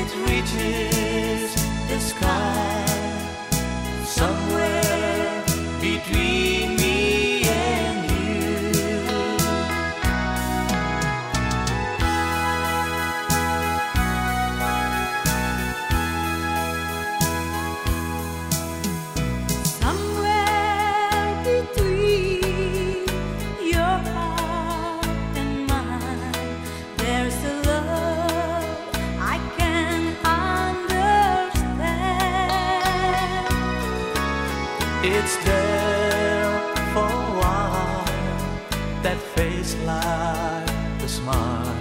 it reaches the sky. Somewhere between It's there for a while, that face like a smile,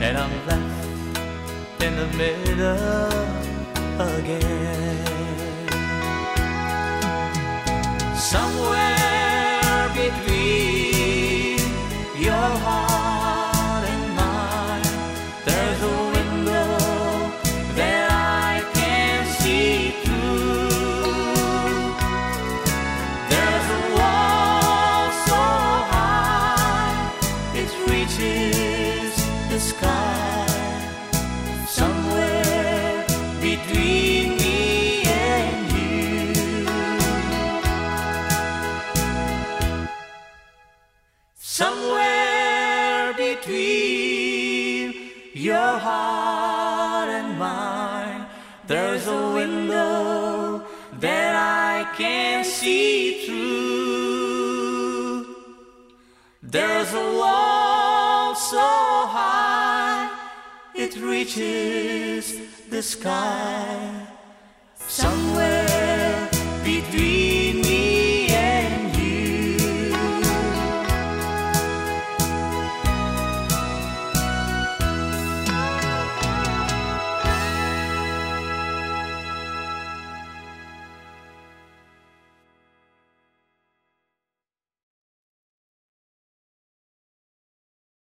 and I'm left in the middle again. Somewhere the sky. Somewhere between me and you. Somewhere between your heart and mine, there's a window that I can see through. There's a wall so high it reaches the sky.